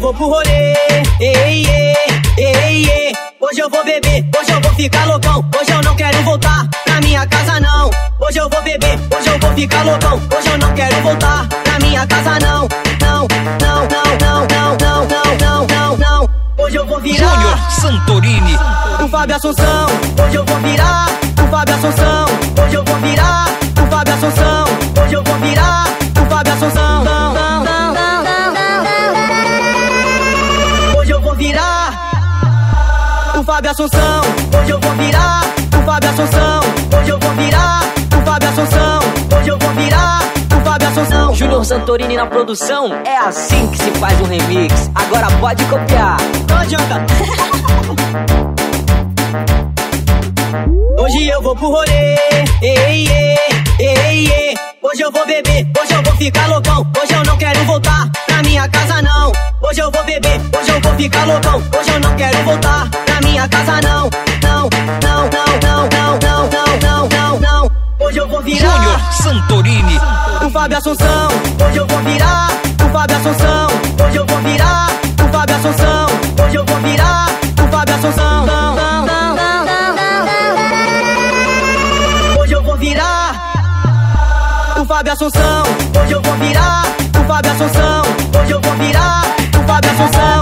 pro rolê. Ei, ei, ei, ei. Hoje eu vou beber, hoje eu vou ficar loucão. Hoje eu não quero voltar pra minha casa, não. Hoje eu vou beber, hoje eu vou ficar loucão. Hoje eu não quero voltar pra minha casa, não. Não, não, não, não, não, não, não, não, não, não. Hoje eu vou virar. Júnior Santorini. O Fábio Assunção. Hoje eu vou virar. O Fábio Assunção. Hoje eu vou virar. O Fábio Assunção. Fábio Assunção. Hoje eu vou virar. O Fábio Assunção. Hoje eu vou virar. O Fábio Assunção. Hoje eu vou virar. O Fábio Assunção. Júnior Santorini na produção, é assim que se faz um remix. Agora pode copiar. Não adianta. Hoje eu vou pro rolê. Ei, ei, ei, ei. Hoje eu vou beber, hoje eu vou ficar loucão. Hoje eu não quero voltar pra minha casa, não. Hoje eu vou beber, hoje eu vou ficar loucão. Hoje eu não quero voltar minha casa, não. Não, não, não, não, não, não, não, não, não, não. Hoje eu vou virar. Júnior Santorini. O Fábio Assunção. Hoje eu vou virar. O Fábio Assunção. Hoje eu vou virar. O Fábio Assunção. Hoje eu vou virar. O Fábio Assunção. Hoje eu vou virar. O Fábio Assunção. Hoje eu vou virar. O Fábio Assunção. Hoje eu vou virar. O Fábio Assunção.